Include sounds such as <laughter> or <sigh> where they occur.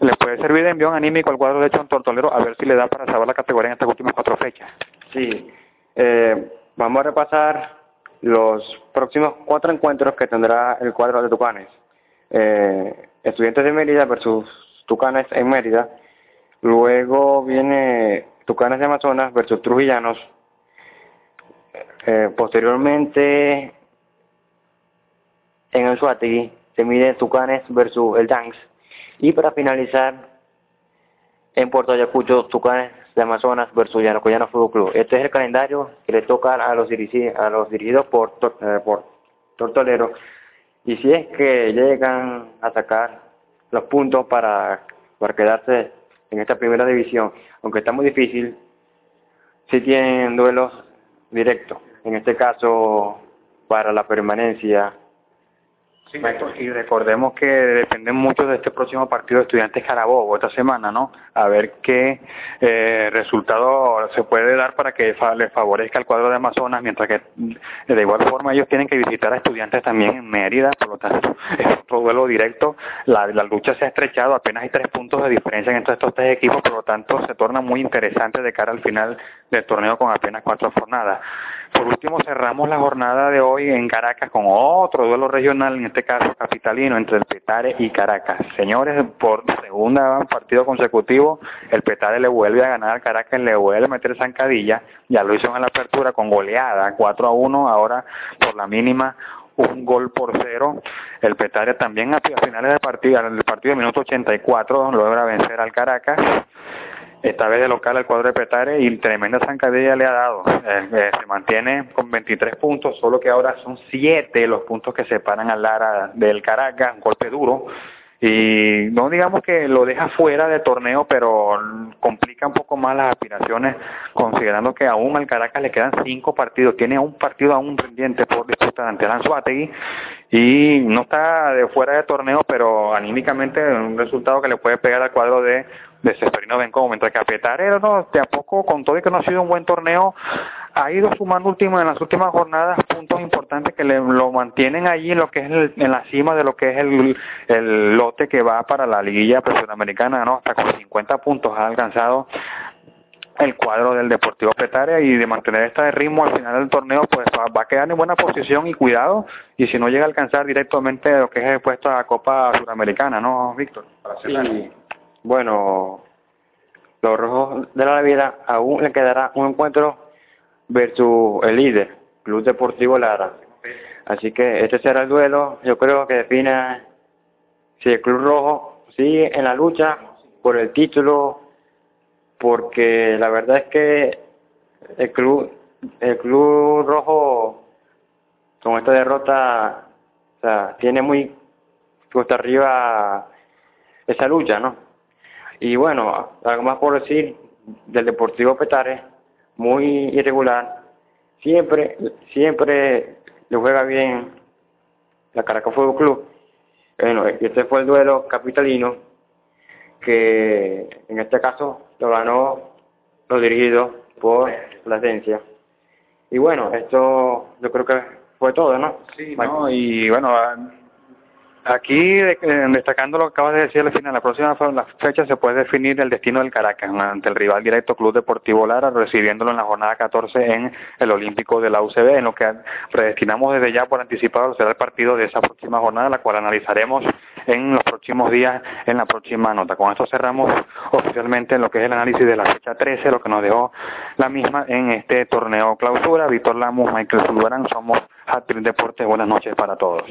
le puede servir de envión anímico al cuadro de hecho en Tortolero a ver si le da para salvar la categoría en estas últimas cuatro fechas. Sí, eh, vamos a repasar los próximos cuatro encuentros que tendrá el cuadro de Tucanes. Eh, estudiantes de Mérida versus Tucanes en Mérida. Luego viene Tucanes de Amazonas versus Trujillanos. Eh, posteriormente, en el Suategui se mide Tucanes versus el Danks. Y para finalizar, en Puerto Ayacucho, Tucanes de Amazonas versus Yanocoyano Fútbol Club. Este es el calendario que le toca a los, a los dirigidos por, eh, por Tortolero. Y si es que llegan a sacar los puntos para, para quedarse en esta primera división, aunque está muy difícil, si tienen duelos directos. En este caso, para la permanencia y recordemos que depende mucho de este próximo partido de Estudiantes Carabobo esta semana, ¿no? A ver qué eh, resultado se puede dar para que le favorezca el cuadro de Amazonas, mientras que de igual forma ellos tienen que visitar a estudiantes también en Mérida, por lo tanto <laughs> otro duelo directo. La, la lucha se ha estrechado, apenas hay tres puntos de diferencia entre estos tres equipos, por lo tanto se torna muy interesante de cara al final del torneo con apenas cuatro jornadas. Por último, cerramos la jornada de hoy en Caracas con otro duelo regional, en este caso capitalino, entre el Petare y Caracas. Señores, por segunda partido consecutivo, el Petare le vuelve a ganar al Caracas, le vuelve a meter zancadilla, ya lo hizo en la apertura con goleada, 4 a 1, ahora por la mínima un gol por cero. El Petare también a finales del partido, el partido de minuto 84 logra vencer al Caracas esta vez de local al cuadro de Petare y tremenda zancadilla le ha dado. Eh, eh, se mantiene con 23 puntos, solo que ahora son 7 los puntos que separan al Lara del Caracas, un golpe duro. Y no digamos que lo deja fuera de torneo, pero complica un poco más las aspiraciones, considerando que aún al Caracas le quedan 5 partidos, tiene un partido aún pendiente por disputar ante el Anzuategui y no está de fuera de torneo, pero anímicamente un resultado que le puede pegar al cuadro de de Seferino Bencomo, mientras que a Petarero no, de a poco, con todo y que no ha sido un buen torneo, ha ido sumando último, en las últimas jornadas puntos importantes le, lo mantienen allí en lo que es en la cima de lo que es el, el lote que va para la liguilla americana, ¿no? Hasta con 50 puntos ha alcanzado el cuadro del Deportivo Petare y de mantener este ritmo al final del torneo pues va, a quedar en buena posición y cuidado y si no llega a alcanzar directamente lo que es el puesto a la Copa Suramericana, ¿no, Víctor? Bueno, los rojos de la vida aún le quedará un encuentro versus el líder, Club Deportivo Lara. Así que este será el duelo, yo creo que define si el Club Rojo sigue en la lucha por el título, porque la verdad es que el Club, el Club Rojo con esta derrota o sea, tiene muy cuesta arriba esa lucha, ¿no? Y bueno, algo más por decir del Deportivo Petare, muy irregular, siempre, siempre le juega bien la Caracas Fútbol Club. Bueno, este fue el duelo capitalino que en este caso lo ganó lo dirigido por la agencia. Y bueno, esto yo creo que fue todo, ¿no? Sí, no, y bueno, Aquí, eh, destacando lo que acabas de decir al final, la próxima fecha se puede definir el destino del Caracas ante el rival directo Club Deportivo Lara, recibiéndolo en la jornada 14 en el Olímpico de la UCB, en lo que predestinamos desde ya por anticipado será el partido de esa próxima jornada, la cual analizaremos en los próximos días en la próxima nota. Con esto cerramos oficialmente en lo que es el análisis de la fecha 13, lo que nos dejó la misma en este torneo clausura. Víctor Lamus, Michael Zulbarán, somos Hattrick Deportes. Buenas noches para todos.